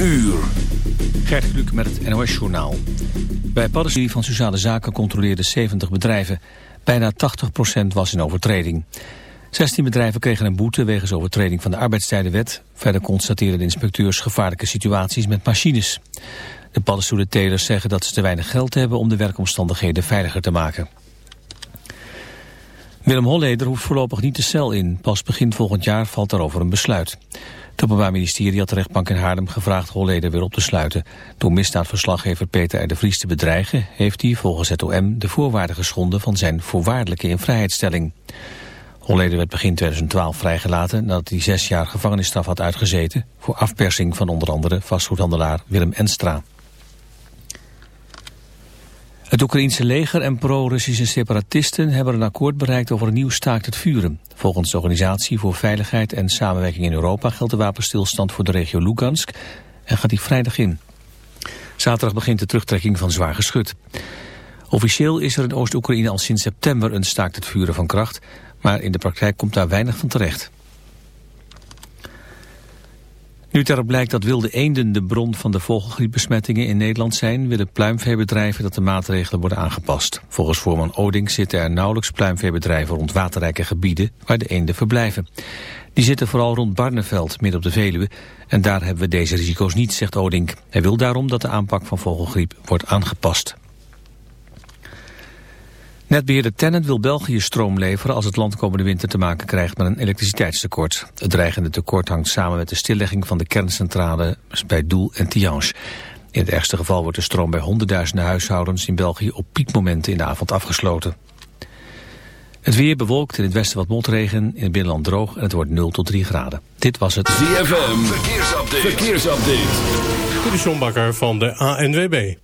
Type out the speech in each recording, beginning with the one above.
Uur. Gert Kluk met het NOS-journaal. Bij Paddenserie van Sociale Zaken controleerden 70 bedrijven. Bijna 80% was in overtreding. 16 bedrijven kregen een boete wegens overtreding van de arbeidstijdenwet. Verder constateerden de inspecteurs gevaarlijke situaties met machines. De paddenstoelentelers zeggen dat ze te weinig geld hebben om de werkomstandigheden veiliger te maken. Willem Holleder hoeft voorlopig niet de cel in. Pas begin volgend jaar valt daarover een besluit. Het Openbaar Ministerie had de rechtbank in Haarlem gevraagd Holleder weer op te sluiten. Door misdaadverslaggever Peter R. de Vries te bedreigen... heeft hij volgens het OM de voorwaarden geschonden van zijn voorwaardelijke invrijheidstelling. Holleder werd begin 2012 vrijgelaten nadat hij zes jaar gevangenisstraf had uitgezeten... voor afpersing van onder andere vastgoedhandelaar Willem Enstra. Het Oekraïense leger en pro-Russische separatisten hebben een akkoord bereikt over een nieuw staakt het vuren. Volgens de Organisatie voor Veiligheid en Samenwerking in Europa geldt de wapenstilstand voor de regio Lugansk en gaat die vrijdag in. Zaterdag begint de terugtrekking van zwaar geschut. Officieel is er in Oost-Oekraïne al sinds september een staakt het vuren van kracht, maar in de praktijk komt daar weinig van terecht. Nu het blijkt dat wilde eenden de bron van de vogelgriepbesmettingen in Nederland zijn, willen pluimveebedrijven dat de maatregelen worden aangepast. Volgens voorman Oding zitten er nauwelijks pluimveebedrijven rond waterrijke gebieden waar de eenden verblijven. Die zitten vooral rond Barneveld, midden op de Veluwe, en daar hebben we deze risico's niet, zegt Oding. Hij wil daarom dat de aanpak van vogelgriep wordt aangepast. Netbeheerder Tennet wil België stroom leveren als het land komende winter te maken krijgt met een elektriciteitstekort. Het dreigende tekort hangt samen met de stillegging van de kerncentrale bij Doel en Tihange. In het ergste geval wordt de stroom bij honderdduizenden huishoudens in België op piekmomenten in de avond afgesloten. Het weer bewolkt, in het westen wat motregen, in het binnenland droog en het wordt 0 tot 3 graden. Dit was het ZFM, verkeersupdate. verkeersupdate. De van de ANWB.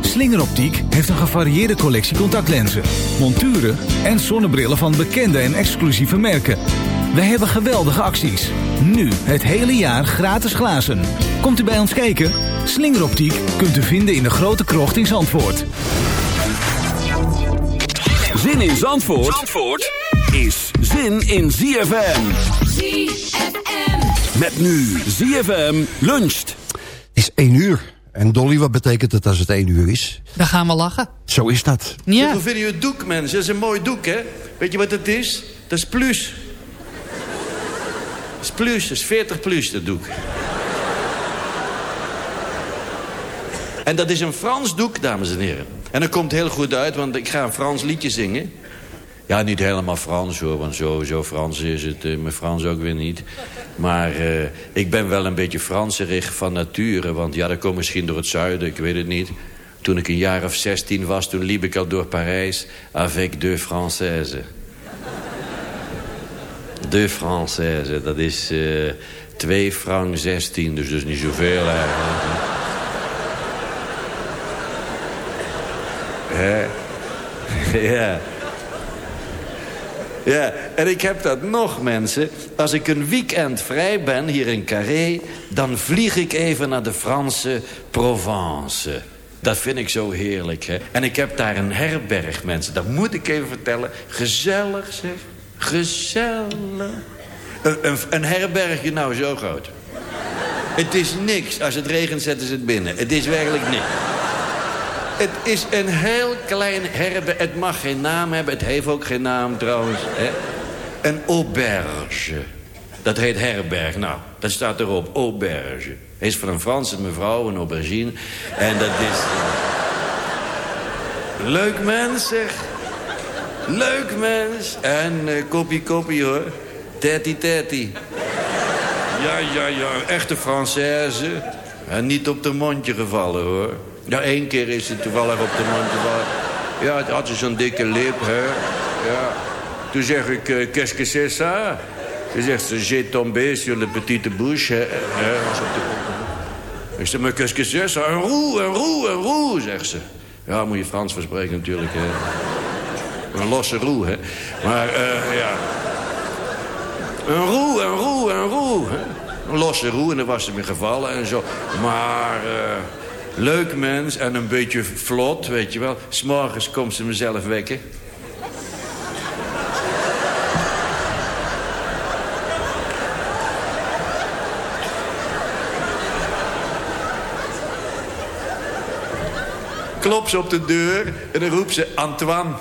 Slingeroptiek heeft een gevarieerde collectie contactlenzen, monturen en zonnebrillen van bekende en exclusieve merken. Wij hebben geweldige acties. Nu het hele jaar gratis glazen. Komt u bij ons kijken? Slingeroptiek kunt u vinden in de grote krocht in Zandvoort. Zin in Zandvoort, Zandvoort is zin in ZFM. ZFM. Met nu ZFM luncht. Het is één uur. En Dolly, wat betekent het als het één uur is? Dan gaan we lachen. Zo is dat. Ja. Hoe vinden jullie het doek, mensen? Dat is een mooi doek, hè? Weet je wat het is? Dat is plus. Dat is plus, dat is 40 plus, dat doek. En dat is een Frans doek, dames en heren. En dat komt heel goed uit, want ik ga een Frans liedje zingen. Ja, niet helemaal Frans hoor, want zo, zo Frans is het. eh, mijn Frans ook weer niet. Maar eh, ik ben wel een beetje Franserig van nature. Want ja, dat komt misschien door het zuiden, ik weet het niet. Toen ik een jaar of 16 was, toen liep ik al door Parijs... avec deux Françaises. Deux Françaises, dat is eh 2 frank 16, dus is niet zoveel eigenlijk. Hè? ja. Ja, en ik heb dat nog, mensen. Als ik een weekend vrij ben hier in Carré... dan vlieg ik even naar de Franse Provence. Dat vind ik zo heerlijk, hè. En ik heb daar een herberg, mensen. Dat moet ik even vertellen. Gezellig, zeg. Gezellig. Een, een, herbergje nou zo groot. Het is niks. Als het regent zetten ze het binnen. Het is werkelijk niks. Het is een heel klein herberg. Het mag geen naam hebben. Het heeft ook geen naam trouwens. Hè? Een auberge. Dat heet herberg. Nou, dat staat erop. Auberge. Is van een Franse mevrouw, een aubergine. En dat is... eh, Leuk mens, zeg. Leuk mens. En eh kopie kopie, hoor. Tati tati. Ja, ja, ja. Echte Française. En niet op de mondje gevallen, hoor. Ja, één keer is ze toevallig op de mondje gevallen. Ja, het had ze zo'n dikke lip, hè. Ja. Toen zeg ik, eh, qu'est-ce que c'est ça? Toen zegt ze, j'ai tombé sur le petite bouche. Hè, Ik zeg, maar qu'est-ce que c'est ça? Een roe, een roe, een roe, zegt ze. Ja, moet je Frans verspreken natuurlijk, hè. Een losse roe, hè. Maar, eh, ja... Een roe, een roe, een roe. Een losse roe en dan was ze me gevallen en zo. Maar eh, leuk mens en een beetje vlot, weet je wel. S'morgens komt ze mezelf wekken. Klop ze op de deur en dan roept ze Antoine.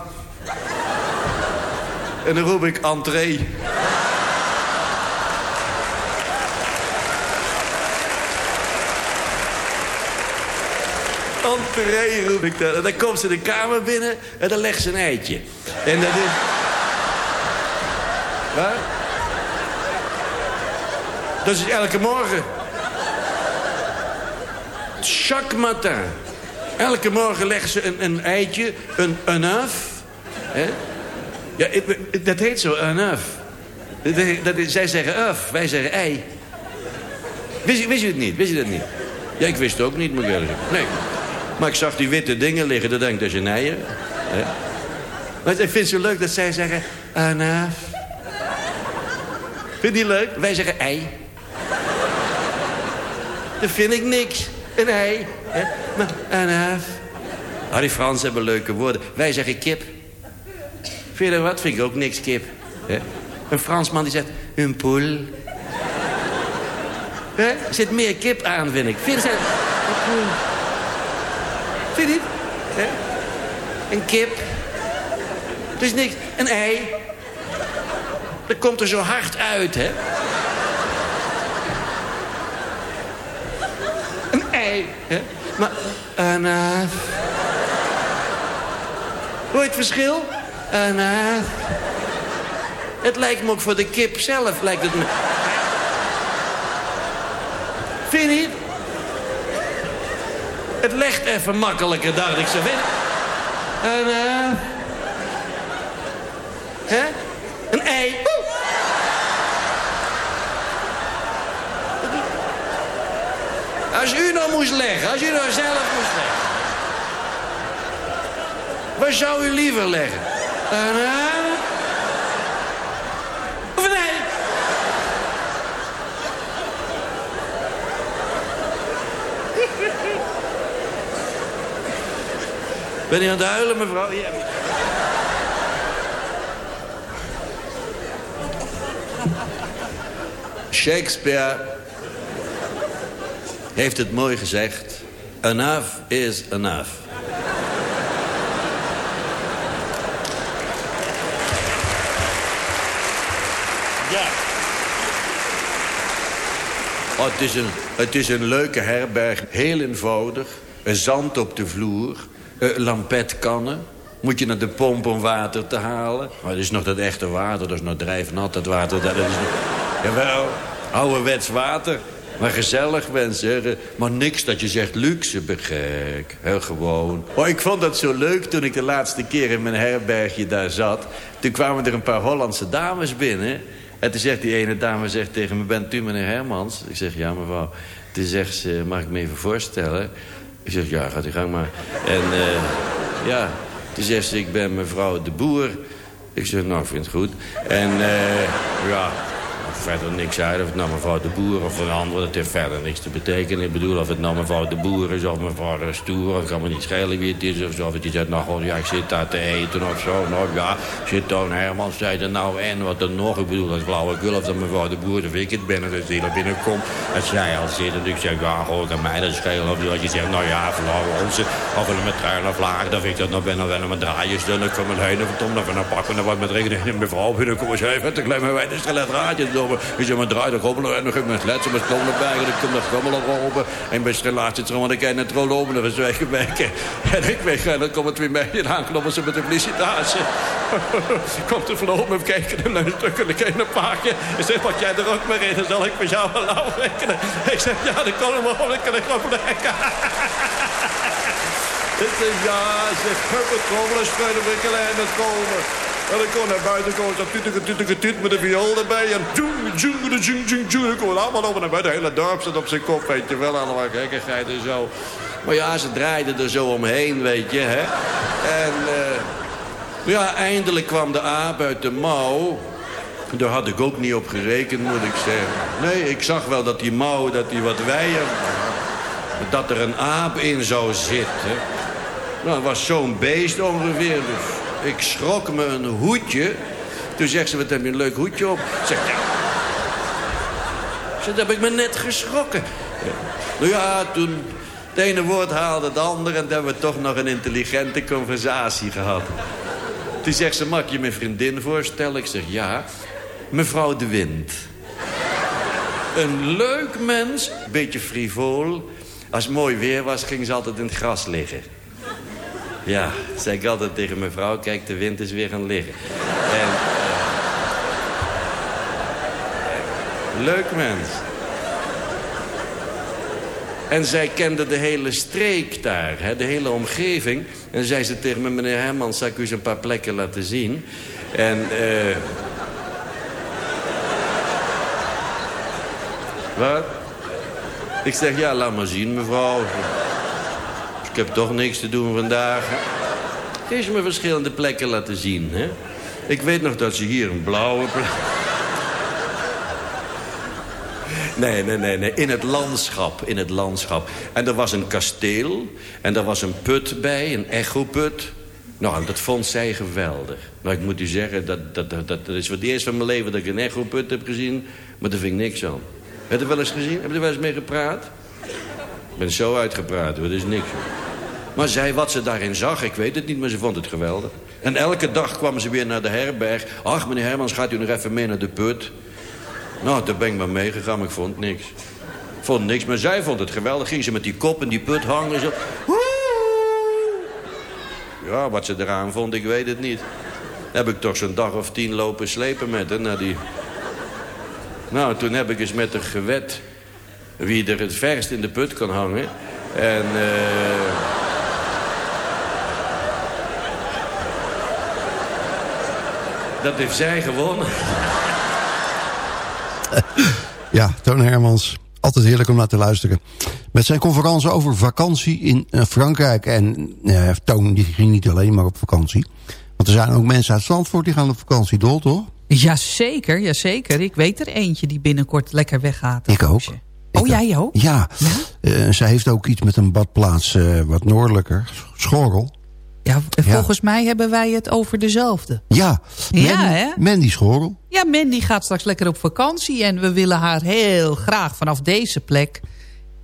En dan roep ik entree. Entree roep ik dan. En dan komt ze de kamer binnen en dan legt ze een eitje. En dat is... Wat? Dat is elke morgen. Chaque matin. Elke morgen legt ze een, een eitje, een, een. Hè? Ja, dat heet zo, een. Dat, zij zeggen œuf, wij zeggen ei. Wist, wist je het niet? Wist je dat niet? Ja, ik wist het ook niet, moet ik zeggen. Nee. Maar ik zag die witte dingen liggen, dan denk ik, dat is een? Maar ik vind het zo leuk dat zij zeggen, œuf. Vind je die leuk? Wij zeggen ei. Dat vind ik niks. Een ei. Maar œuf. Ah, die Fransen hebben leuke woorden. Wij zeggen kip. Vind je dat wat? Vind ik ook niks kip. Een Fransman die zegt, een poel. Er zit meer kip aan, vind ik. Vind je dat? Vind je niet? Een kip. Dus niks. Een ei. Dat komt er zo hard uit, hè? Een ei, hè? Maar, een... eh, Hoor je het verschil? Een... eh, Het lijkt me ook voor de kip zelf, lijkt het me. Vind je niet? Het legt even makkelijker, dacht ik je? Een... eh, Hè? Een ei. Als u nou moest leggen, als u nou zelf moest leggen. Waar zou u liever leggen? Een ei? Of een ei? Ben je aan het huilen, mevrouw? Ja. Shakespeare heeft het mooi gezegd. Enough is enough. Ja. Oh, het, is een, het is een leuke herberg. Heel eenvoudig. Een zand op de vloer. Eh, lampetkannen. Moet je naar de pomp om water te halen. Maar dat is nog dat echte water. Dat is nog drijfnat, dat water. Dat is nog... Jawel, ouderwets water. Maar gezellig, mensen. Maar niks dat je zegt luxe, begek. Heel gewoon. Oh, ik vond dat zo leuk toen ik de laatste keer in mijn herbergje daar zat. Toen kwamen er een paar Hollandse dames binnen. En toen zegt die ene dame zegt tegen me, bent u meneer Hermans? Ik zeg, ja mevrouw. Toen zegt ze, mag ik me even voorstellen? Ik zeg, ja, gaat u gang maar. En eh, ja, toen zegt ze, ik ben mevrouw de Boer. Ik zeg, nou, ik vind het goed. En eh, ja, verder niks uit. Of het nou mevrouw de Boer of een andere, dat heeft verder niks te betekenen. Ik bedoel, of het nou mevrouw de Boer is of mevrouw de Stoer... het kan me niet schelen wie het is. Of zo, of het zegt, nou, god, ja, ik zit daar te eten of zo. Nou, ja, zit Toon Hermans, zei er nou en wat dan nog. Ik bedoel, dat flauwekul of dat mevrouw de Boer of ik het ben... en dat die binnenkomt. Dat zij al zit en ik zeg, ja, goh, kan mij dat schelen. Of dat je zegt, nou ja, flauw onze, of een met trein of laag... vind ik dat nog ben, dan wel met draaien. Dan ik heen en tom, dan van een pakken... dan wat met rekening en mevrouw binnenkomen. Zei, met de kleine wij de raadjes Ik zeg, maar draai de rommelen en dan ik met letsen met klonen bij. En ik kom dat rommelen open. En bij relatie terug, want ik ken het rol open. Dat was weggewerken. En ik weg en dan komen twee meisjes aankloppen ze met de felicitatie. Komt de vloog me kijken en een stuk en ik een paakje. En zeg, wat jij er ook maar in, dan zal ik met jou wel lauw rekenen. Ik zeg, ja, dan kan hem wel, ik kan ik op lekker. Ik zeg, ja, zeg, hup, het rommelen, spelen we kleine komen. En ik kon naar buiten komen, zo tutige, tutige, tut met de viool erbij. En tjoeng, tjoeng, tjoeng, tjoeng, tjoeng. Ik kon allemaal over naar buiten. Het hele dorp zat op zijn kop, weet je wel. Allemaal gekkigheid en zo. Maar ja, ze draaiden er zo omheen, weet je, hè. En eh, ja, eindelijk kwam de aap uit de mouw. Daar had ik ook niet op gerekend, moet ik zeggen. Nee, ik zag wel dat die mouw, dat die wat wijer... Dat er een aap in zou zitten. Nou, was zo'n beest ongeveer. Dus ik schrok me een hoedje. Toen zegt ze, wat heb je een leuk hoedje op? Zeg, ja. Zeg, dat heb ik me net geschrokken. Ja. Nou ja, toen het ene woord haalde het andere... en toen hebben we toch nog een intelligente conversatie gehad. Toen zegt ze, mag je mijn vriendin voorstellen? Ik zeg, ja. Mevrouw De Wind. Een leuk mens, beetje frivol. Als het mooi weer was, ging ze altijd in het gras liggen. Ja, zei ik altijd tegen mijn vrouw, kijk, de wind is weer gaan liggen. En, eh, leuk mens. En zij kende de hele streek daar, hè, de hele omgeving. En zei ze tegen me, meneer Hermans, zal ik u eens een paar plekken laten zien? En, eh... Wat? Ik zeg, ja, laat maar zien, mevrouw. Heb toch niks te doen vandaag. Kun me verschillende plekken laten zien, hè? Ik weet nog dat ze hier een blauwe plek... Nee, nee, nee, nee. In het landschap, in het landschap. En er was een kasteel en er was een put bij, een echoput. Nou, dat vond zij geweldig. Maar ik moet u zeggen, dat, dat, dat, dat is voor het eerst van mijn leven dat ik een echoput heb gezien. Maar daar vind ik niks aan. Heb je het wel eens gezien? Heb je er wel eens mee gepraat? Ik ben zo uitgepraat, hoor. Is niks. Maar zij wat ze daarin zag, ik weet het niet, maar ze vond het geweldig. En elke dag kwam ze weer naar de herberg. Ach, meneer Hermans, gaat u nog even mee naar de put? Nou, daar ben ik maar meegegaan, maar ik vond niks. Ik vond niks, maar zij vond het geweldig. Ging ze met die kop in die put hangen. Zo. Ja, wat ze eraan vond, ik weet het niet. Heb ik toch zo'n dag of tien lopen slepen met haar naar die... Nou, toen heb ik eens met haar gewet wie er het verst in de put kan hangen. En... eh Dat heeft zij gewonnen. Ja, Toon Hermans. Altijd heerlijk om naar te luisteren. Met zijn conferentie over vakantie in eh, Frankrijk. En eh, Toon die ging niet alleen maar op vakantie. Want er zijn ook mensen uit Zandvoort die gaan op vakantie, Dol, toch? Jazeker, jazeker. Ik weet er eentje die binnenkort lekker weggaat. Ik ook. Oh, jij ook? Ja. Eh, zij heeft ook iets met een badplaats eh, wat noordelijker. Schorrel. Ja, volgens mij hebben wij het over dezelfde. Ja. Ja, Mandy, hè? Mandy Schorrel. Ja, Mandy gaat straks lekker op vakantie... en we willen haar heel graag vanaf deze plek...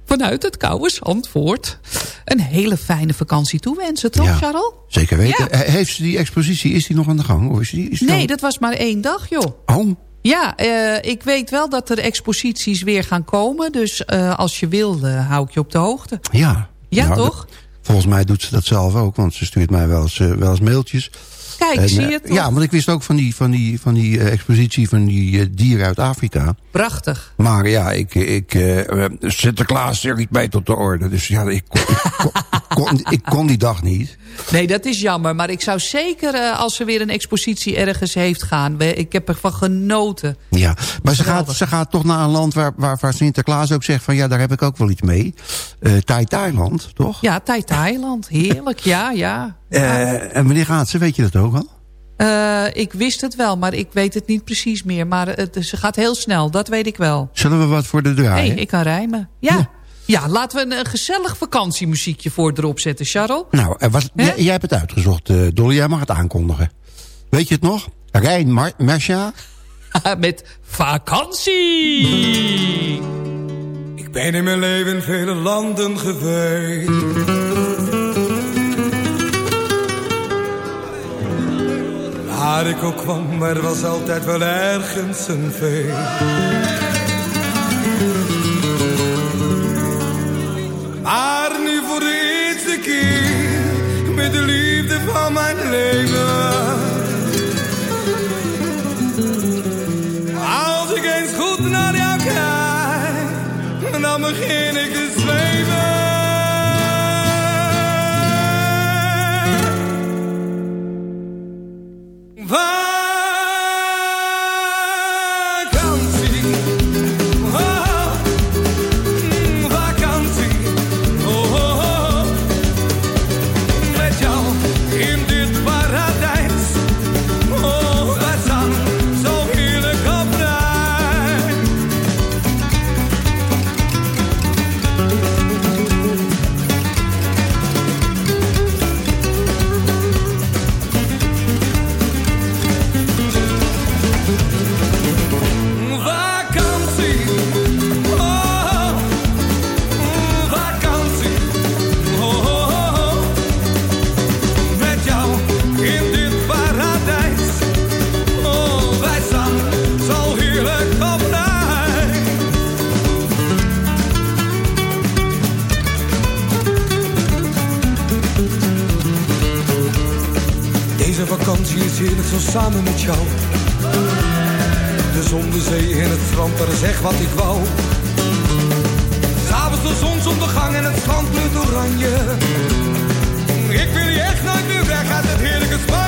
vanuit het koude Zandvoort... een hele fijne vakantie toewensen, toch, Ja. Charles? Zeker weten. Ja. Eh, Heeft ze die expositie, is die nog aan de gang? Of is die, is Nee, al- dat was maar één dag, joh. Oh, Ja, eh, ik weet wel dat er exposities weer gaan komen. Dus eh, als je wil, hou ik je op de hoogte. ja. Ja, Nou, toch? Volgens mij doet ze dat zelf ook, want ze stuurt mij wel eens, eh, wel eens mailtjes. Kijk, En, zie eh, je het toch? Ja, want ik wist ook van die, van die, van die eh, expositie van die eh, dieren uit Afrika. Prachtig. Maar ja, ik, ik, Sinterklaas zit niet mee tot de orde. Dus ja, ik kon, ik, kon, ik kon, ik kon die dag niet. Nee, dat is jammer. Maar ik zou zeker, als er weer een expositie ergens heeft gaan... ik heb ervan genoten. Ja, maar ze gaat, ze gaat toch naar een land waar, waar, waar Sinterklaas ook zegt van ja, daar heb ik ook wel iets mee. Eh Thai Thailand, toch? Ja, Thai Thailand. Heerlijk, ja, ja. En wanneer gaat ze? Weet je dat ook al? Eh, ik wist het wel, maar ik weet het niet precies meer. Maar het, ze gaat heel snel, dat weet ik wel. Zullen we wat voor de Hé, draaien? hey, ik kan rijmen. Ja. ja. laten we een, een gezellig vakantiemuziekje voor erop zetten, Charles. Nou, er jij, hebt het uitgezocht, eh, Dolly. Jij mag het aankondigen. Weet je het nog? Rijn Mar Marcia? Met vakantie! Ik ben in mijn leven vele landen geweest. Waar ik ook kwam, er was altijd wel ergens een feest. Maar nu voor de eerste keer, met de liefde van mijn leven. Als ik eens goed naar jou kijk, dan begin ik te samen met jou. De zon, de zee en het strand, is echt wat ik wou. S'avonds de zonsondergang en het strand bloed oranje. Ik wil je echt nooit meer weg uit het heerlijke Spanje.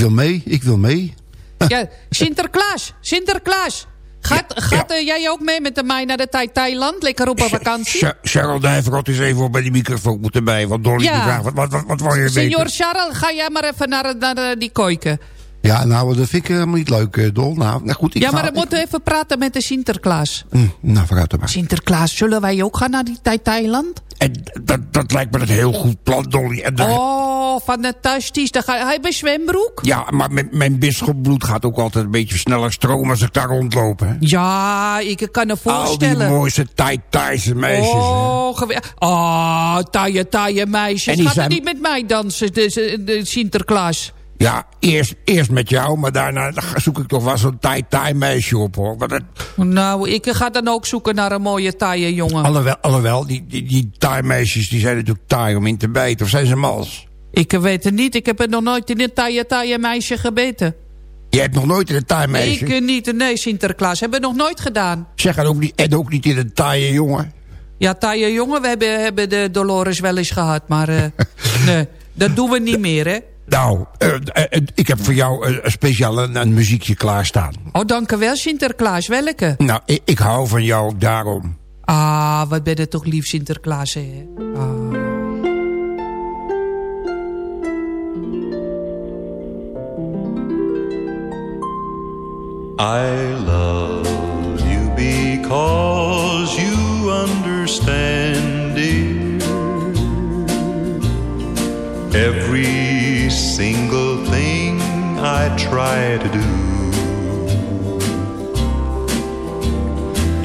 Wil mee. Ik wil mee. Ja, Sinterklaas, Sinterklaas. Gaat, gaat eh, jij ook mee met de mij naar de Thai- Thailand? Lekker op een vakantie? Cha- Charles Nijverrot is even op bij die microfoon moeten bij. Want Dolly Ja. die vraagt, wat, wat, wat, wat wil je Signor weten? Charles, ga jij maar even naar, naar eh, die koiken. Ja, nou, dat vind ik helemaal niet leuk, eh, Dol. Nou, nou goed, ik ja, maar dan moeten we even praten met de Sinterklaas. Hm, nou, vooruit dan maar. Sinterklaas, zullen wij ook gaan naar die Thai- Thailand? En dat, dat lijkt me een heel goed plan, Dolly. En Oh, fantastisch. Dan ga hij bij zwembroek? Ja, maar mijn, mijn bisschopbloed gaat ook altijd een beetje sneller stromen als ik daar rondloop. Hè? Ja, ik kan me Al die voorstellen. mooiste Thai-Thaise meisjes. Oh, oh, taaie meisjes. En Gaat er zijn- niet met mij dansen, de Sinterklaas? Ja, eerst, eerst met jou, maar daarna zoek ik toch wel zo'n Thai-Thai meisje op, hoor. Dat, Nou, ik ga dan ook zoeken naar een mooie taaie jongen. alhoewel, alhoewel die, die, die Thai-meisjes die zijn natuurlijk taai om in te bijten. Of zijn ze mals? Ik weet het niet. Ik heb er nog nooit in een taaie, taaie meisje gebeten. Je hebt nog nooit in een Thai-meisje? Ik eh, niet. Nee, Sinterklaas. Hebben we nog nooit gedaan. Zeg, en ook niet, en ook niet in een taaie jongen? Ja, taaie jongen, we hebben, hebben de Dolores wel eens gehad. Maar eh, nee, dat doen we niet meer, hè. Nou, eh, eh, ik heb voor jou eh, een speciaal een, een muziekje klaarstaan. Oh, dank u wel, Sinterklaas. Welke? Nou, ik, ik hou van jou daarom. Ah, wat ben je toch lief, Sinterklaas, hè? Ah. I love you because you understand, dear. Every single thing I try to do,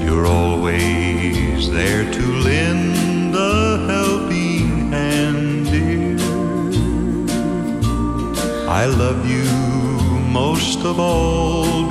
you're always there to lend a helping hand, dear. I love you most of all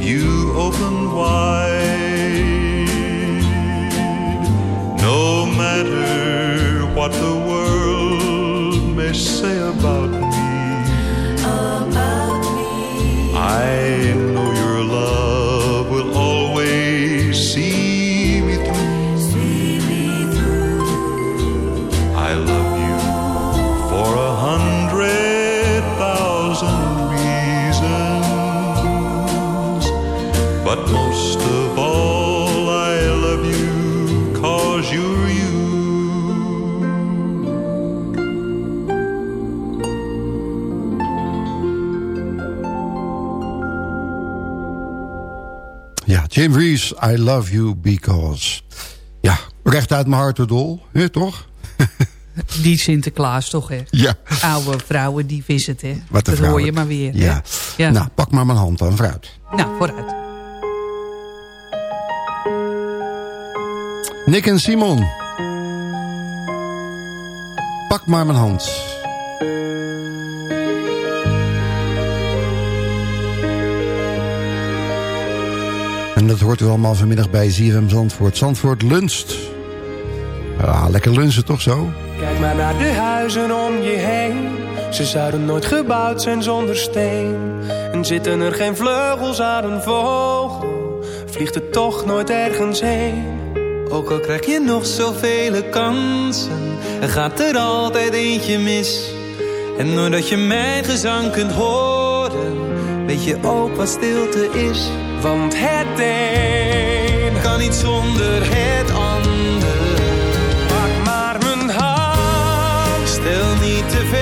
you open wide. Jim Reeves, I love you because... Ja, recht uit mijn hart door dol, hè, toch? Die Sinterklaas toch, hè? Ja. Oude vrouwen, die is het, hè? Wat Dat hoor je maar weer, Ja. Ja. Nou, pak maar mijn hand dan, vooruit. nou, vooruit. Nick en Simon. Pak maar mijn hand. En dat hoort u allemaal vanmiddag bij ZFM Zandvoort. Zandvoort luncht. Ja, lekker lunchen toch zo? Kijk maar naar de huizen om je heen. Ze zouden nooit gebouwd zijn zonder steen. En zitten er geen vleugels aan een vogel, vliegt het toch nooit ergens heen. Ook al krijg je nog zoveel kansen, er gaat er altijd eentje mis. En doordat je mijn gezang kunt horen, weet je ook wat stilte is. Want het een. Kan niet zonder het ander. Pak maar mijn hand, Stel niet te veel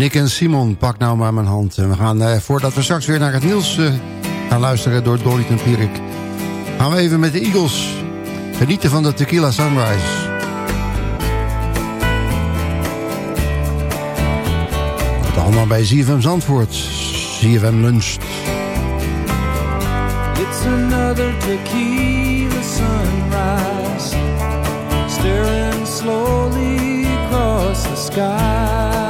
Nick en Simon, pak nou maar mijn hand. En we gaan, eh, voordat we straks weer naar het nieuws eh, gaan luisteren door Dolly Tempierik... gaan we even met de Eagles genieten van de Tequila Sunrise. Dat allemaal bij ZFM Zandvoort. ZFM Lunch. It's another tequila sunrise, staring slowly across the sky.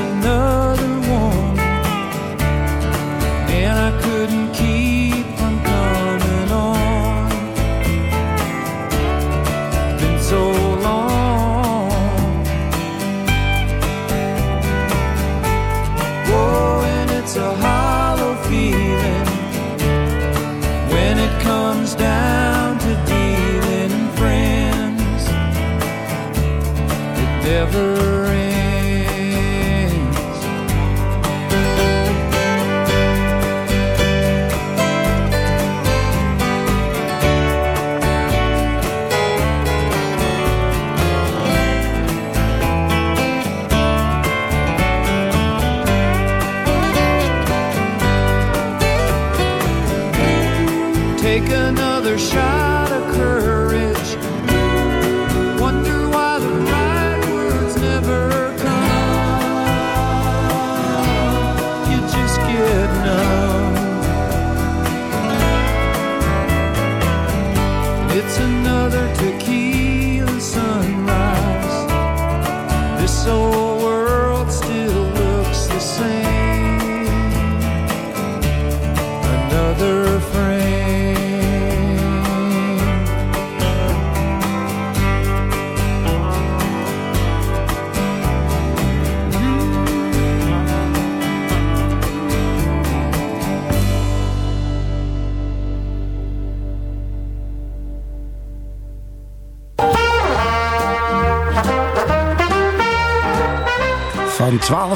Another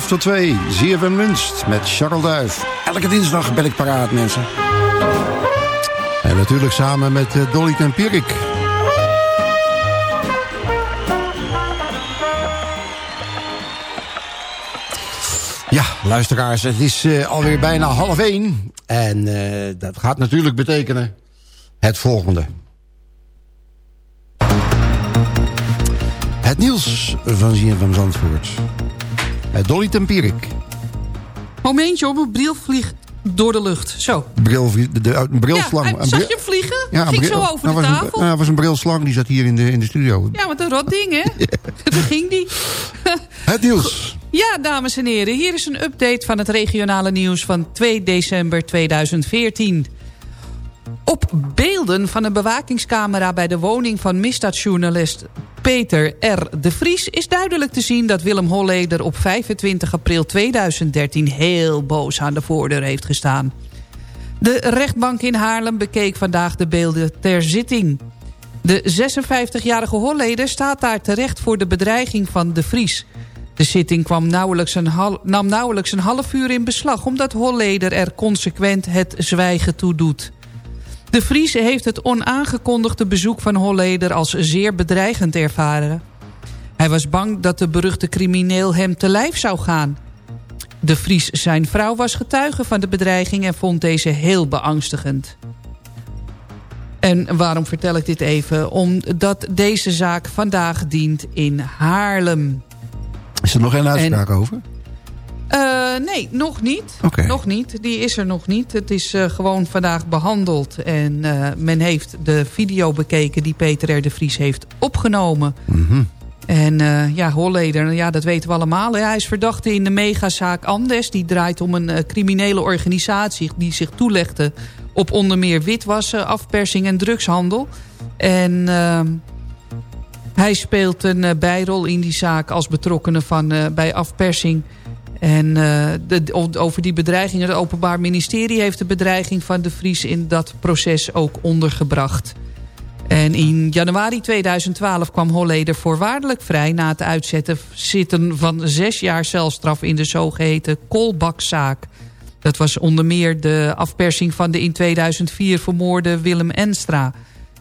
12 tot 2, ZFM Lunch met Charles Duif. Elke dinsdag ben ik paraat, mensen. En natuurlijk samen met eh, Dolly Tempierik. Ja, luisteraars, het is eh, alweer bijna half één. En eh, dat gaat natuurlijk betekenen het volgende. Het nieuws van ZFM Zandvoort. Dolly Tempierik. Momentje op, een bril vliegt door de lucht. Zo. Bril, de, de, een brilslang. Ja, zag je hem vliegen? Ja, Ging bril- zo over nou, de was een- tafel. nou, was een brilslang, die zat hier in de, in de studio. Ja, wat een rot ding, hè? Daar ging die. Het nieuws. Ja, dames en heren, hier is een update van het regionale nieuws van 2 december 2014. Op beelden van een bewakingscamera bij de woning van misdaadjournalist Peter R. de Vries... is duidelijk te zien dat Willem Holleder op 25 april 2013 heel boos aan de voordeur heeft gestaan. De rechtbank in Haarlem bekeek vandaag de beelden ter zitting. De 56-jarige Holleder staat daar terecht voor de bedreiging van de Vries... De zitting kwam nauwelijks een nam nauwelijks een half uur in beslag... omdat Holleder er consequent het zwijgen toe doet. De Vries heeft het onaangekondigde bezoek van Holleder... als zeer bedreigend ervaren. Hij was bang dat de beruchte crimineel hem te lijf zou gaan. De Vries, zijn vrouw, was getuige van de bedreiging... en vond deze heel beangstigend. En waarom vertel ik dit even? Omdat deze zaak vandaag dient in Haarlem. Is er nog geen uitspraak over? Uh, nee, nog niet. Okay. Nog niet. Die is er nog niet. Het is uh, gewoon vandaag behandeld. En uh, men heeft de video bekeken die Peter R. de Vries heeft opgenomen. Mm -hmm. En ja, Holleder, ja, dat weten we allemaal. Hij is verdachte in de megazaak Andes. Die draait om een criminele organisatie die zich toelegde op onder meer witwassen, afpersing en drugshandel. En ehm, hij speelt een bijrol in die zaak als betrokkenen van, bij afpersing. En uh, de, over die bedreigingen, het Openbaar Ministerie heeft de bedreiging van de Vries in dat proces ook ondergebracht. En in januari 2012 kwam Holleder voorwaardelijk vrij na het uitzetten zitten van zes jaar celstraf in de zogeheten Kolbakzaak. Dat was onder meer de afpersing van de in 2004 vermoorde Willem Enstra.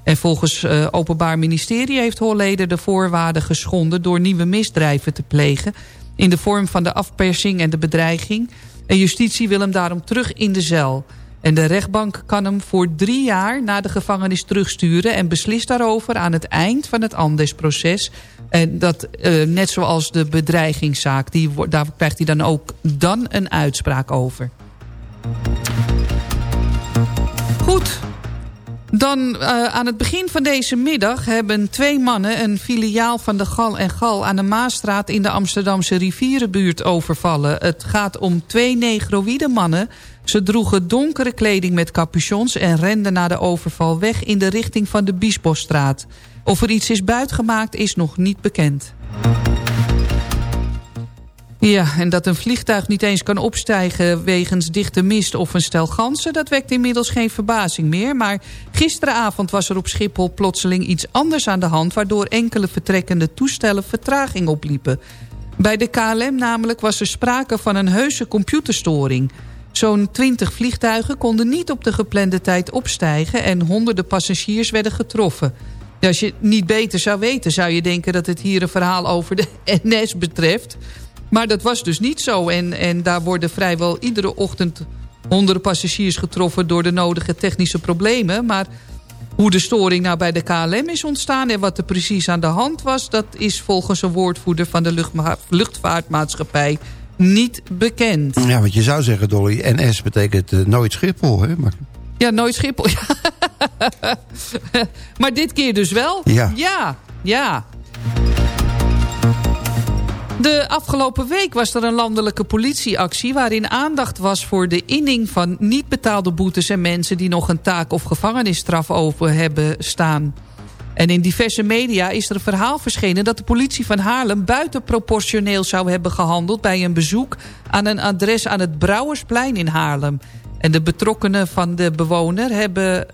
En volgens het uh, Openbaar Ministerie heeft Holleder de voorwaarden geschonden... door nieuwe misdrijven te plegen... in de vorm van de afpersing en de bedreiging. En justitie wil hem daarom terug in de cel. En de rechtbank kan hem voor drie jaar naar de gevangenis terugsturen... en beslist daarover aan het eind van het Andes-proces. En dat, uh, net zoals de bedreigingszaak, die, daar krijgt hij dan ook dan een uitspraak over. Goed, dan uh, aan het begin van deze middag hebben twee mannen... een filiaal van de Gal en Gal aan de Maasstraat... in de Amsterdamse rivierenbuurt overvallen. Het gaat om twee negroïde mannen. Ze droegen donkere kleding met capuchons... en renden na de overval weg in de richting van de Biesbosstraat. Of er iets is buitgemaakt is nog niet bekend. Ja, en dat een vliegtuig niet eens kan opstijgen wegens dichte mist of een stel ganzen... dat wekt inmiddels geen verbazing meer. Maar gisteravond was er op Schiphol plotseling iets anders aan de hand... waardoor enkele vertrekkende toestellen vertraging opliepen. Bij de KLM namelijk was er sprake van een heuse computerstoring. Zo'n 20 vliegtuigen konden niet op de geplande tijd opstijgen... en honderden passagiers werden getroffen... Als je niet beter zou weten, zou je denken dat het hier een verhaal over de NS betreft... Maar dat was dus niet zo. En, en daar worden vrijwel iedere ochtend honderden passagiers getroffen... door de nodige technische problemen. Maar hoe de storing nou bij de KLM is ontstaan... en wat er precies aan de hand was... dat is volgens een woordvoerder van de luchtvaartmaatschappij niet bekend. Ja, want je zou zeggen, Dolly, NS betekent uh, nooit Schiphol, hè? Maar... Ja, nooit Schiphol. maar dit keer dus wel. Ja. Ja, ja. De afgelopen week was er een landelijke politieactie... waarin aandacht was voor de inning van niet betaalde boetes... en mensen die nog een taak of gevangenisstraf over hebben staan. En in diverse media is er een verhaal verschenen... dat de politie van Haarlem buitenproportioneel zou hebben gehandeld... bij een bezoek aan een adres aan het Brouwersplein in Haarlem. En de betrokkenen van de bewoner hebben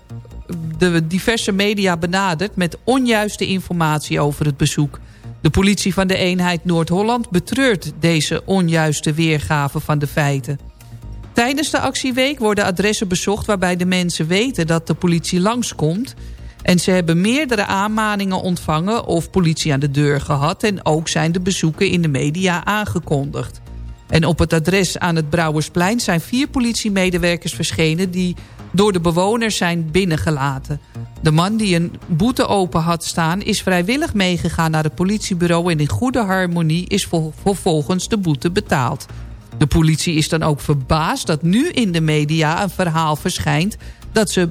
de diverse media benaderd... met onjuiste informatie over het bezoek. De politie van de eenheid Noord-Holland betreurt deze onjuiste weergave van de feiten. Tijdens de actieweek worden adressen bezocht waarbij de mensen weten dat de politie langskomt. En ze hebben meerdere aanmaningen ontvangen of politie aan de deur gehad. En ook zijn de bezoeken in de media aangekondigd. En op het adres aan het Brouwersplein zijn vier politiemedewerkers verschenen... die door de bewoners zijn binnengelaten. De man die een boete open had staan is vrijwillig meegegaan naar het politiebureau... en in goede harmonie is vervolgens de boete betaald. De politie is dan ook verbaasd dat nu in de media een verhaal verschijnt... dat ze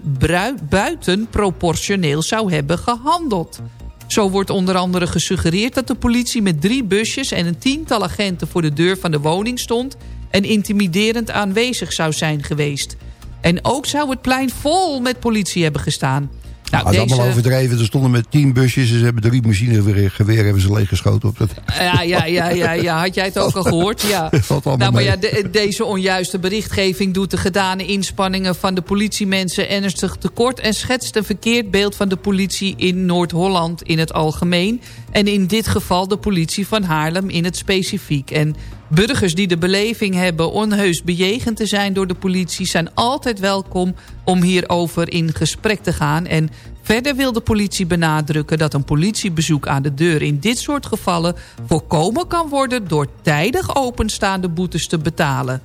buiten proportioneel zou hebben gehandeld. Zo wordt onder andere gesuggereerd dat de politie met drie busjes... en een tiental agenten voor de deur van de woning stond... en intimiderend aanwezig zou zijn geweest... En ook zou het plein vol met politie hebben gestaan. Nou, Nou, dat is allemaal overdreven. Er stonden met tien busjes en ze hebben drie machinegeweren hebben ze leeggeschoten op dat. Ja, ja, ja, ja, ja, had jij het ook al gehoord? Ja. Nou, maar mee. ja, de- deze onjuiste berichtgeving doet de gedane inspanningen van de politiemensen ernstig tekort en schetst een verkeerd beeld van de politie in Noord-Holland in het algemeen. En in dit geval de politie van Haarlem in het specifiek. En burgers die de beleving hebben onheus bejegend te zijn door de politie zijn altijd welkom om hierover in gesprek te gaan. En verder wil de politie benadrukken dat een politiebezoek aan de deur in dit soort gevallen voorkomen kan worden door tijdig openstaande boetes te betalen.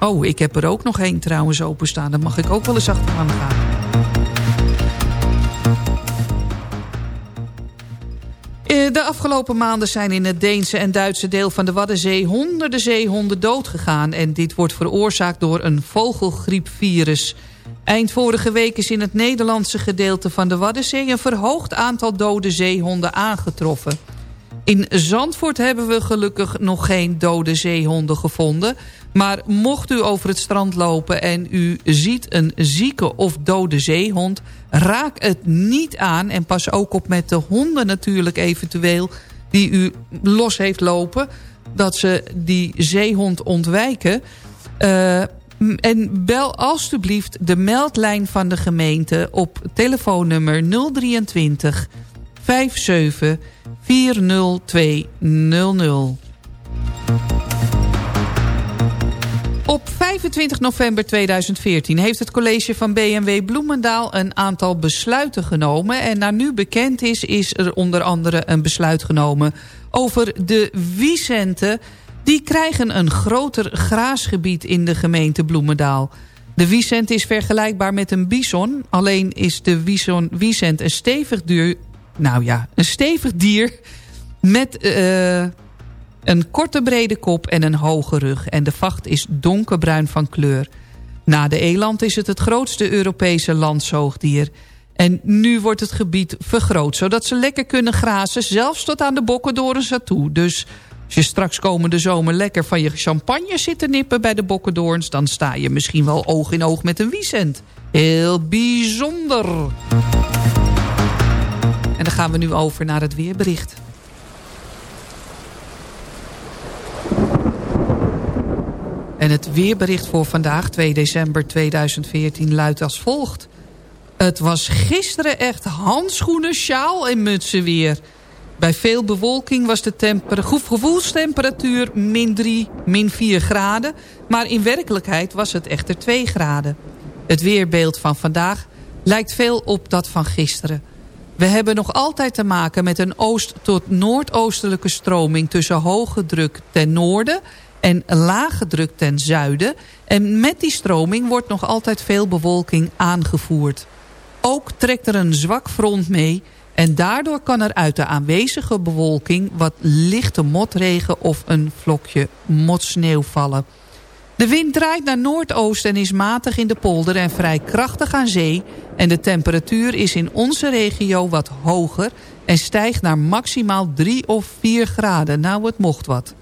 Oh, ik heb er ook nog één trouwens openstaan. Daar mag ik ook wel eens achteraan gaan. De afgelopen maanden zijn in het Deense en Duitse deel van de Waddenzee honderden zeehonden doodgegaan. En dit wordt veroorzaakt door een vogelgriepvirus. Eind vorige week is in het Nederlandse gedeelte van de Waddenzee... een verhoogd aantal dode zeehonden aangetroffen. In Zandvoort hebben we gelukkig nog geen dode zeehonden gevonden. Maar mocht u over het strand lopen en u ziet een zieke of dode zeehond... raak het niet aan en pas ook op met de honden natuurlijk eventueel... die u los heeft lopen, dat ze die zeehond ontwijken... Eh, en bel alstublieft de meldlijn van de gemeente op telefoonnummer 023 57 40200. Op 25 november 2014 heeft het college van BMW Bloemendaal een aantal besluiten genomen. En naar nu bekend is, is er onder andere een besluit genomen over de Wiesenten. Die krijgen een groter graasgebied in de gemeente Bloemendaal. De Wiesent is vergelijkbaar met een bison. Alleen is de Wison- Wiesent een stevig duur... Nou ja, een stevig dier met... eh, een korte brede kop en een hoge rug. En de vacht is donkerbruin van kleur. Na de eland is het het grootste Europese landzoogdier. En nu wordt het gebied vergroot, zodat ze lekker kunnen grazen... zelfs tot aan de aan toe. Dus als je straks komende zomer lekker van je champagne zit te nippen... bij de bokkendoorns, dan sta je misschien wel oog in oog met een wiesent. Heel bijzonder. En dan gaan we nu over naar het weerbericht. En het weerbericht voor vandaag, 2 december 2014, luidt als volgt. Het was gisteren echt handschoenen, sjaal en mutsen weer. Bij veel bewolking was de temper- gevo- gevoelstemperatuur min 3, min 4 graden. Maar in werkelijkheid was het echter 2 graden. Het weerbeeld van vandaag lijkt veel op dat van gisteren. We hebben nog altijd te maken met een oost- tot noordoostelijke stroming... tussen hoge druk ten noorden en lage druk ten zuiden. En met die stroming wordt nog altijd veel bewolking aangevoerd. Ook trekt er een zwak front mee... en daardoor kan er uit de aanwezige bewolking... wat lichte motregen of een vlokje motsneeuw vallen... De wind draait naar noordoost en is matig in de polder en vrij krachtig aan zee. En de temperatuur is in onze regio wat hoger en stijgt naar maximaal 3 of 4 graden. Nou, het mocht wat.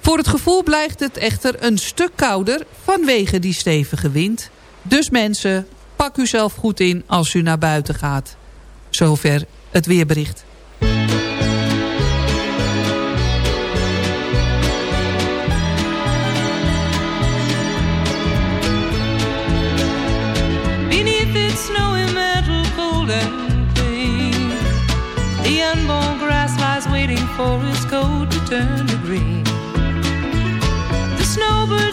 Voor het gevoel blijft het echter een stuk kouder vanwege die stevige wind. Dus mensen, pak u zelf goed in als u naar buiten gaat. Zover het weerbericht. For its coat to turn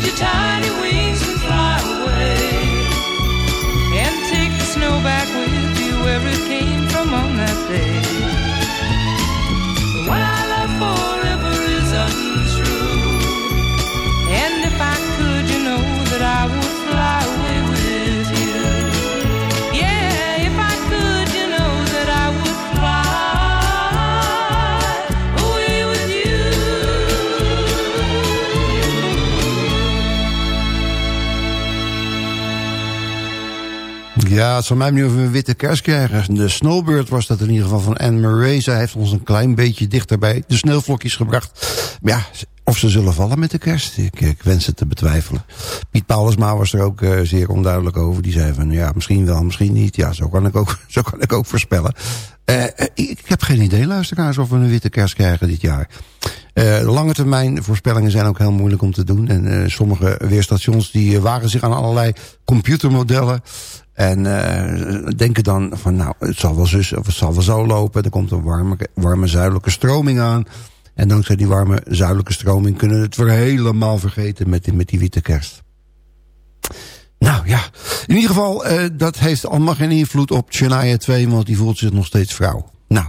Your tiny wings and fly away, and take the snow back with you where it came from on that day. Ja, het zal mij niet over een witte kerst krijgen. De Snowbird was dat in ieder geval van Anne Murray. Zij heeft ons een klein beetje dichter bij de sneeuwvlokjes gebracht. Maar ja, of ze zullen vallen met de kerst, ik, ik wens het te betwijfelen. Piet Paulusma was er ook eh, zeer onduidelijk over. Die zei van, ja, misschien wel, misschien niet. Ja, zo kan ik ook, zo kan ik ook voorspellen. Eh, eh, ik heb geen idee, luisteraars, of we een witte kerst krijgen dit jaar. Lange termijn voorspellingen zijn ook heel moeilijk om te doen. En sommige weerstations die wagen zich aan allerlei computermodellen. En eh, denken dan van, nou, het zal wel zus of het zal wel zo lopen. Er komt een warme, warme zuidelijke stroming aan. En dankzij die warme zuidelijke stroming kunnen we het weer helemaal vergeten met die, met die witte kerst. Nou ja, in ieder geval, eh, dat heeft allemaal geen invloed op Shania 2, want die voelt zich nog steeds vrouw. Nou,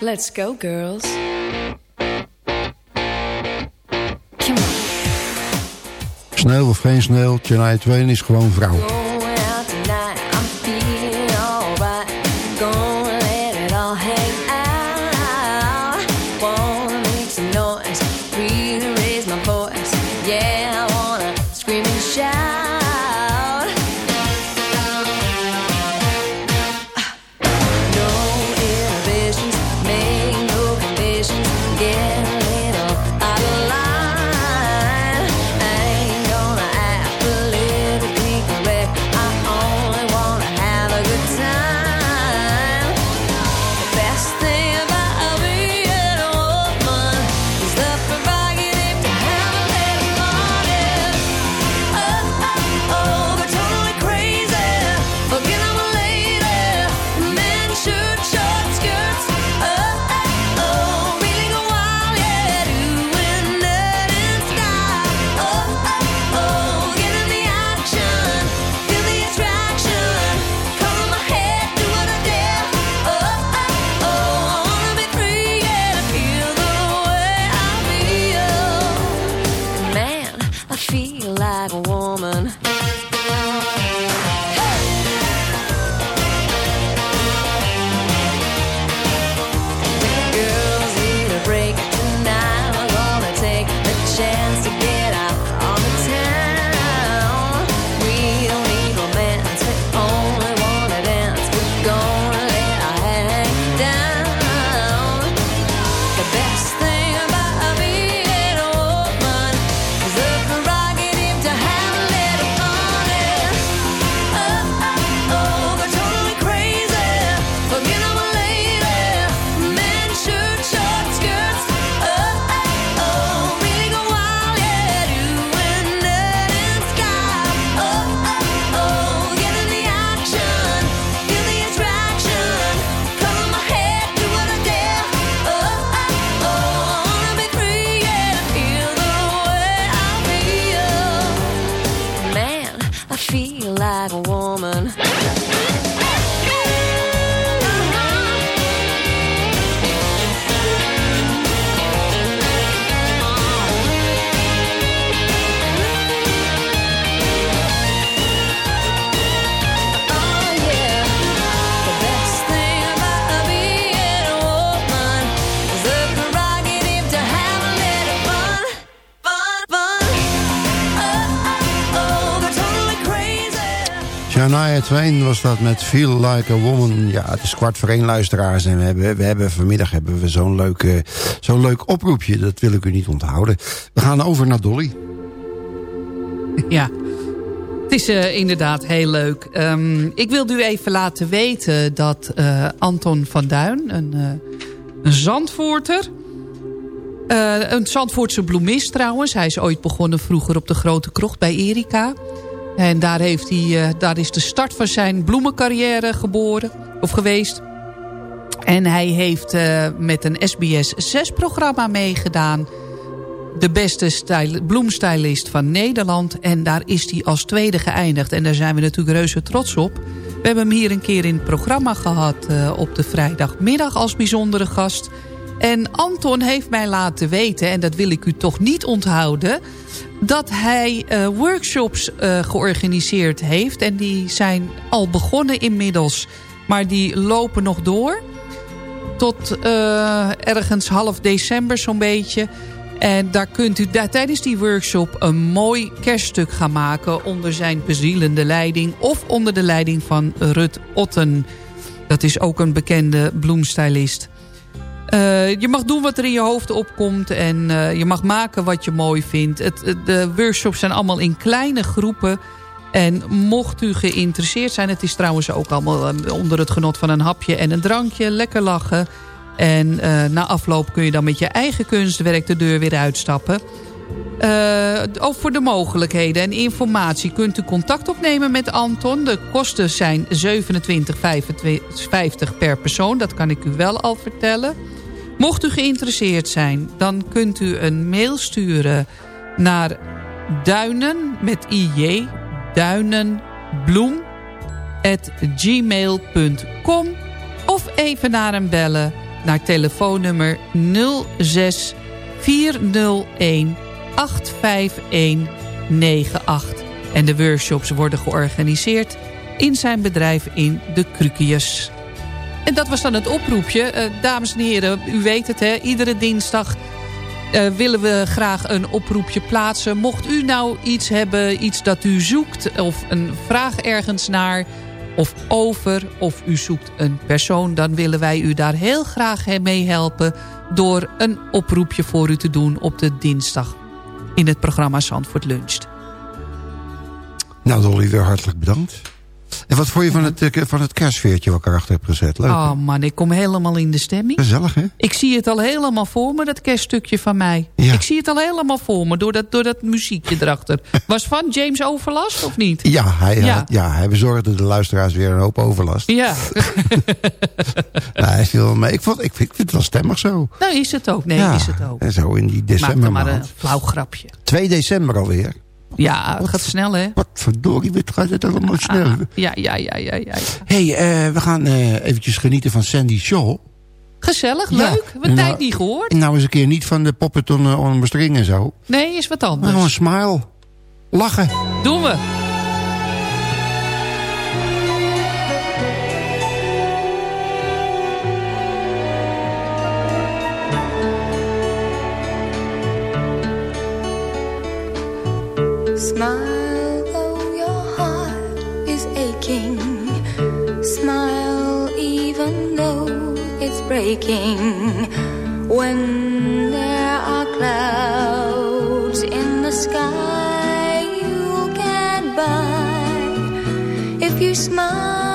Let's go, girls. Sneeuw of geen sneeuw, Shania 2 is gewoon vrouw. Twain was dat met Feel Like a Woman. Ja, het is kwart voor één luisteraars. En we hebben, we hebben vanmiddag hebben we zo'n leuk, eh, zo'n leuk oproepje. Dat wil ik u niet onthouden. We gaan over naar Dolly. Ja, het is eh, inderdaad heel leuk. Ehm, ik wilde u even laten weten dat eh, Anton van Duin... een, eh, Zandvoorter. Een Zandvoortse bloemist trouwens. Hij is ooit begonnen vroeger op de Grote Krocht bij Erika. En daar, heeft hij, eh, daar is de start van zijn bloemencarrière geboren. Of geweest. En hij heeft eh, met een SBS 6-programma meegedaan. De beste bloemstylist van Nederland. En daar is hij als tweede geëindigd. En daar zijn we natuurlijk reuze trots op. We hebben hem hier een keer in het programma gehad... eh, op de vrijdagmiddag als bijzondere gast. En Anton heeft mij laten weten... en dat wil ik u toch niet onthouden... dat hij eh, workshops eh, georganiseerd heeft. En die zijn al begonnen inmiddels. Maar die lopen nog door tot eh, ergens half december zo'n beetje. En daar kunt u daar, tijdens die workshop een mooi kerststuk gaan maken... onder zijn bezielende leiding of onder de leiding van Rut Otten. Dat is ook een bekende bloemstylist. Eh, je mag doen wat er in je hoofd opkomt en eh, je mag maken wat je mooi vindt. Het, de workshops zijn allemaal in kleine groepen... En mocht u geïnteresseerd zijn... het is trouwens ook allemaal eh, onder het genot van een hapje en een drankje. Lekker lachen. En na afloop kun je dan met je eigen kunstwerk de deur weer uitstappen. Eh, ook voor de mogelijkheden en informatie kunt u contact opnemen met Anton. De kosten zijn 27,50 per persoon. Dat kan ik u wel al vertellen. Mocht u geïnteresseerd zijn, dan kunt u een mail sturen naar duinen met ij, duinenbloem, at gmail.com of even naar hem bellen naar telefoonnummer 06 401 85198. En de workshops worden georganiseerd in zijn bedrijf in de Krukius. En dat was dan het oproepje. Eh, dames en heren, u weet het, hè, iedere dinsdag eh, willen we graag een oproepje plaatsen. Mocht u nou iets hebben, iets dat u zoekt... of een vraag ergens naar of over... of u zoekt een persoon... dan willen wij u daar heel graag mee helpen... door een oproepje voor u te doen op de dinsdag... in het programma Zandvoort Luncht. Nou, Dolly, weer hartelijk bedankt. En wat vond je van het, eh, van het kerstveertje wat ik erachter heb gezet? Leuk? Oh man, ik kom helemaal in de stemming. Gezellig, hè? Ik zie het al helemaal voor me, dat kerststukje van mij. Ik zie het al helemaal voor me, door dat, door dat muziekje erachter. Was van James Overlast, of niet? Ja, hij, Ja. had- ja, hij bezorgde de luisteraars weer een hoop overlast. Ja, Nou, hij viel wel mee. Ik, vond, ik, vind, ik vind het wel stemmig zo. nou is het ook. Nee, Ja, is het ook. En zo in die Maak er maar een flauw grapje. 2 december alweer. Ja, het gaat snel, hè? Wat verdorie, wat gaat het allemaal snel. Ja, ja, ja, ja, ja. hey, eh, we gaan eh, eventjes genieten van Sandy Shaw. Gezellig, Ja. leuk. We hebben Nou, tijd niet gehoord. Nou eens een keer niet van de poppet on, on mijn string en zo. Nee, is wat Maar gewoon een anders. smile. Lachen. Doen we. Smile though your heart is aching. Smile even though it's breaking. When there are clouds in the sky, by. If you smile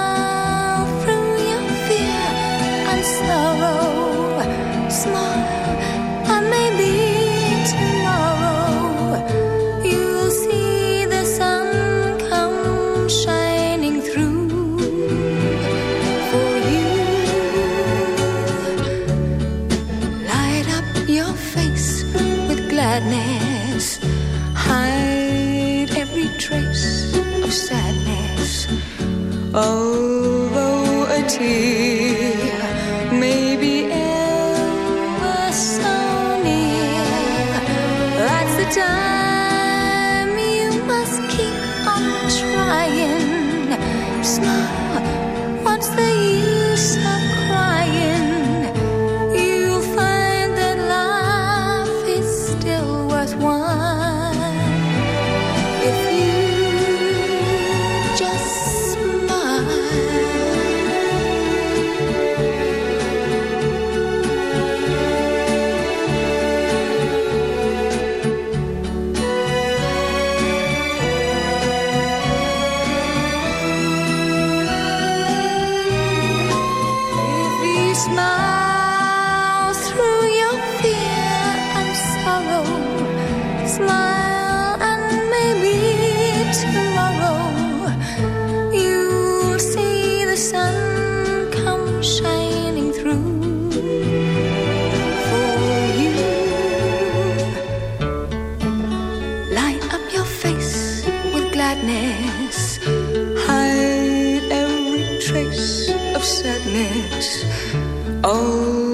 sadness, hide every trace of sadness. Oh.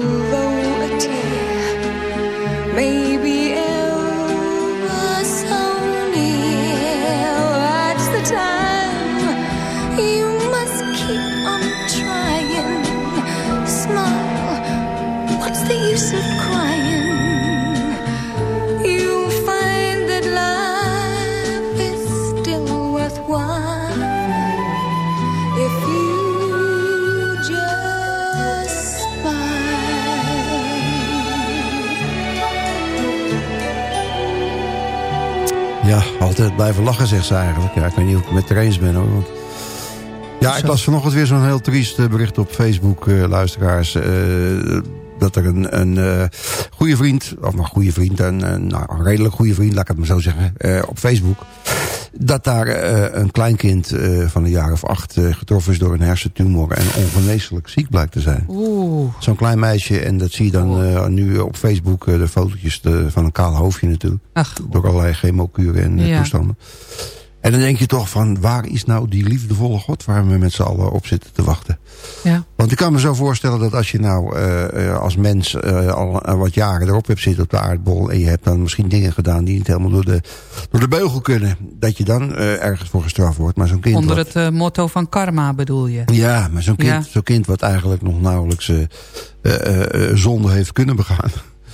Blijven lachen, zegt ze eigenlijk. Ja, ik weet niet of ik met eens ben hoor. Want... Ja, ik las vanochtend weer zo'n heel triest eh, bericht op Facebook, eh, luisteraars. eh, dat er een, een goede vriend, of een goede vriend, een, een, nou, een redelijk goede vriend, laat ik het maar zo zeggen, op Facebook. Dat daar eh, een kleinkind eh, van een jaar of acht eh, getroffen is door een hersentumor en ongeneeslijk ziek blijkt te zijn. Oeh. Zo'n klein meisje, en dat zie je dan nu op Facebook, de fotootjes de, van een kaal hoofdje natuurlijk. Door allerlei chemokuren en Ja. toestanden. En dan denk je toch van, waar is nou die liefdevolle God waar we met z'n allen op zitten te wachten? Ja. Want ik kan me zo voorstellen dat als je nou eh, als mens eh, al wat jaren erop hebt zitten op de aardbol... en je hebt dan misschien dingen gedaan die niet helemaal door de, door de beugel kunnen... dat je dan eh, ergens voor gestraft wordt. Maar zo'n kind Onder het motto van karma bedoel je? ja, maar zo'n kind, Ja. zo'n kind wat eigenlijk nog nauwelijks zonde heeft kunnen begaan.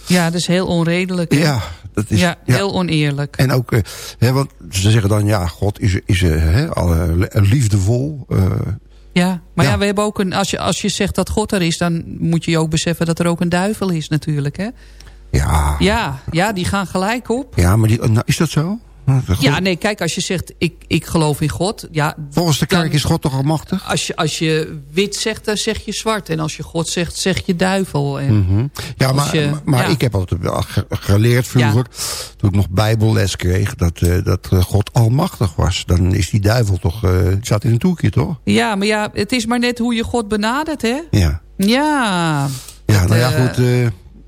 Ja, dat is heel onredelijk. Ja, dat is... ja, heel oneerlijk. En ook, eh, hè, want ze zeggen dan, ja, God is, is eh, hè, eh, liefdevol. Ja, maar ja. we hebben ook een, als je, als je zegt dat God er is, dan moet je je ook beseffen dat er ook een duivel is natuurlijk. Hè? ja, Ja, ja, die gaan gelijk op. ja, maar die, nou, is dat zo? Nou, Ja, nee, kijk, als je zegt, ik, ik geloof in God. Ja, Volgens de kerk dan- is God toch almachtig? Als je, als je wit zegt, dan zeg je zwart. En als je God zegt, zeg je duivel. En Mhm. Ja, maar, je- maar ja. ik heb altijd geleerd vroeger, toen ik nog bijbelles kreeg, dat, eh, dat eh, God almachtig was. Dan is die duivel toch, eh zat in een toekje, toch? Ja, maar ja, het is maar net hoe je God benadert, hè? Ja. Ja. Ja, nou ja, goed.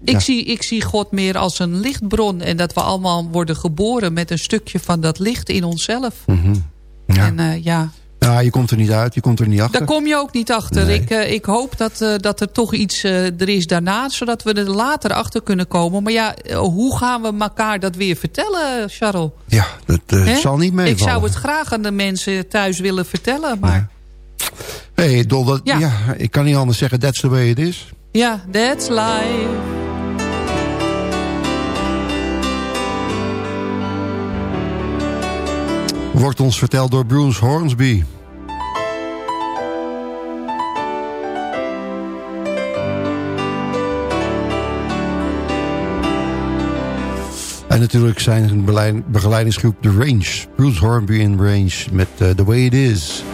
Ik, ja. zie, ik zie God meer als een lichtbron. En dat we allemaal worden geboren met een stukje van dat licht in onszelf. Mhm. Ja. En eh, ja, ja, je komt er niet uit, je komt er niet achter. daar kom je ook niet achter. Nee. Ik, eh, ik hoop dat, eh, dat er toch iets er is daarna, zodat we er later achter kunnen komen. Maar ja, hoe gaan we elkaar dat weer vertellen, Charles? Ja, dat zal niet meevallen. Ik zou het graag aan de mensen thuis willen vertellen. Maar hey, Dol, dat, ja. Ja. ik kan niet anders zeggen, that's the way it is. ja, that's life. Wordt ons verteld door Bruce Hornsby. En natuurlijk zijn beleid- begeleidingsgroep The Range. Bruce Hornsby in Range met eh, The Way It Is.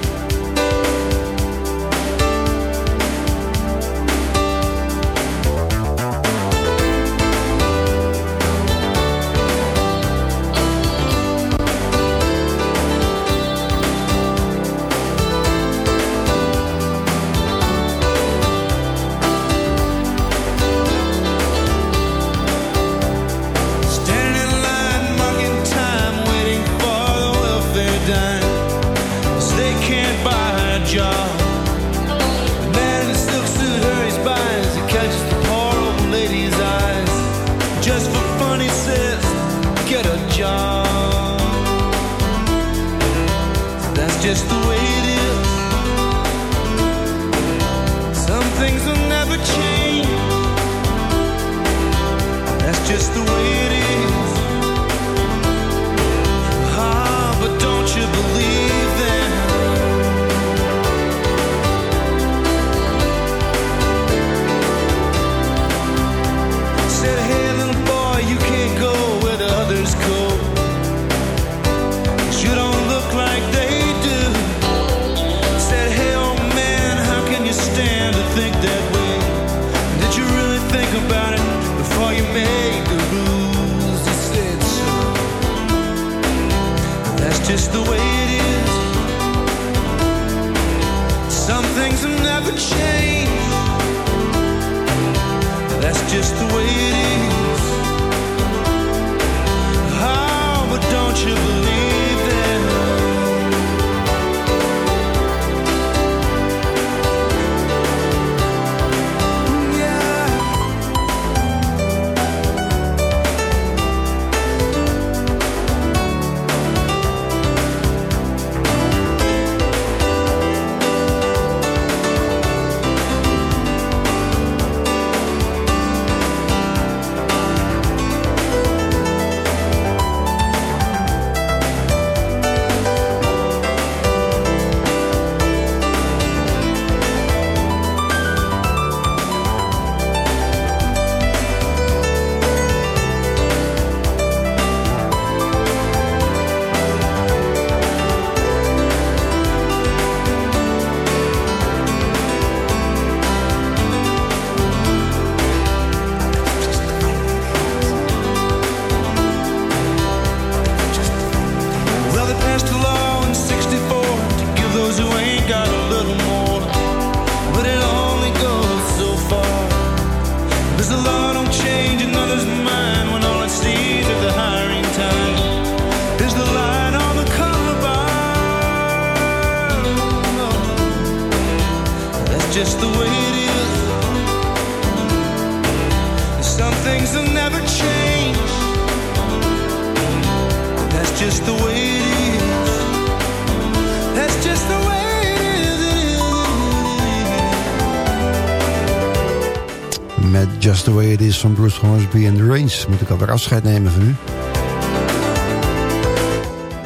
Bruce Hornsby en The Range... moet ik alweer afscheid nemen van u.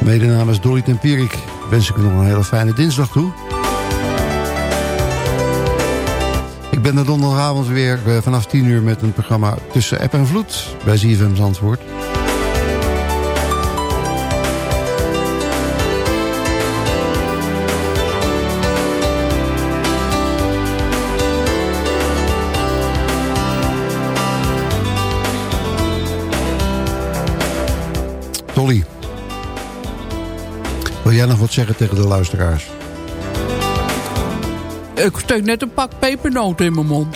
Mede namens Dolly Tempierik wens ik u nog een hele fijne dinsdag toe. Ik ben er donderdagavond weer eh, vanaf 10 uur met een programma Tussen App en Vloed bij ZFM Zandvoort. Zeggen tegen de luisteraars? Ik steek net een pak pepernoten in mijn mond.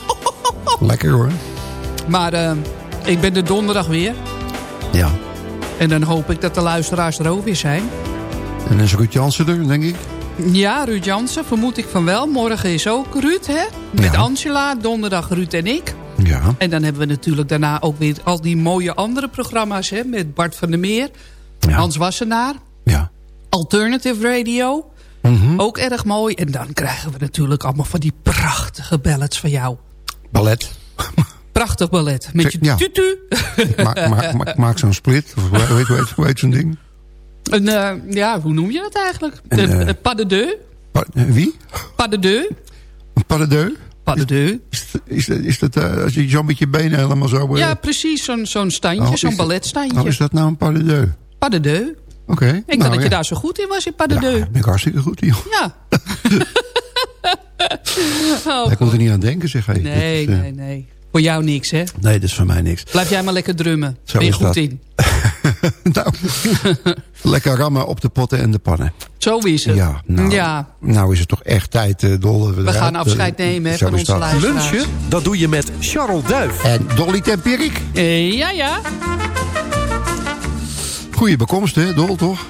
Lekker hoor. Maar eh, ik ben de donderdag weer. Ja. En dan hoop ik dat de luisteraars er ook weer zijn. En is Ruud Jansen er, denk ik. Ja, Ruud Jansen, vermoed ik van wel. Morgen is ook Ruud, hè? Met Ja. Angela, donderdag Ruud en ik. Ja. En dan hebben we natuurlijk daarna ook weer al die mooie andere programma's, hè? Met Bart van der Meer, Hans Wassenaar. Alternative Radio. Mhm. Ook erg mooi. En dan krijgen we natuurlijk allemaal van die prachtige ballads van jou. Ballet. Prachtig ballet. Met je Ja. tutu. Maak, maak, maak, maak zo'n split. Of hoe heet, hoe heet zo'n ding? Een, eh, ja, hoe noem je dat eigenlijk? Een, Een eh, een pas de deux. Pa- eh, wie? Pas de deux. Een pas de deux? Pas de deux. Is, is, dat- is dat als je zo met je benen helemaal zo... Ja, precies. Zo'n zo'n standje, oh, zo'n balletstandje. Oh, is dat nou een pas de deux? Pas de deux. Oké. Ik dacht nou, dat je daar zo goed in was in pas de deux. Ben ik hartstikke goed, joh. Ja. Oh, ik moet er niet aan denken, zeg. Hey. nee, is, eh, nee, nee. Voor jou niks, hè? Nee, dat is voor mij niks. Blijf jij maar lekker drummen. Zo ben je goed dat. in. nou, lekker rammen op de potten en de pannen. Zo is het. Ja, nou, Ja. nou is het toch echt tijd, eh Dol. We gaan afscheid nemen hè, van onze luisteraars. Lunchen, dat doe je met Charles Duif. En Dolly Tempierik. Eh, ja, ja. Goeie bekomst, hè, Dol, toch?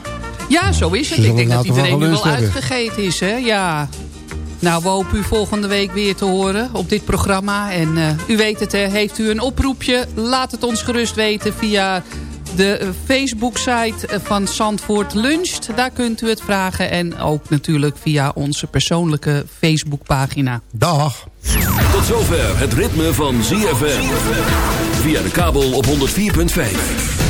Ja, zo is het. Ze Ik denk dat iedereen nu wel hebben. uitgegeten is, hè? Ja. Nou, we hopen u volgende week weer te horen op dit programma. En eh, u weet het, hè, heeft u een oproepje? Laat het ons gerust weten via de Facebook-site van Zandvoort Luncht. Daar kunt u het vragen. En ook natuurlijk via onze persoonlijke Facebook-pagina. Dag. Tot zover het ritme van ZFM. Via de kabel op 104.5.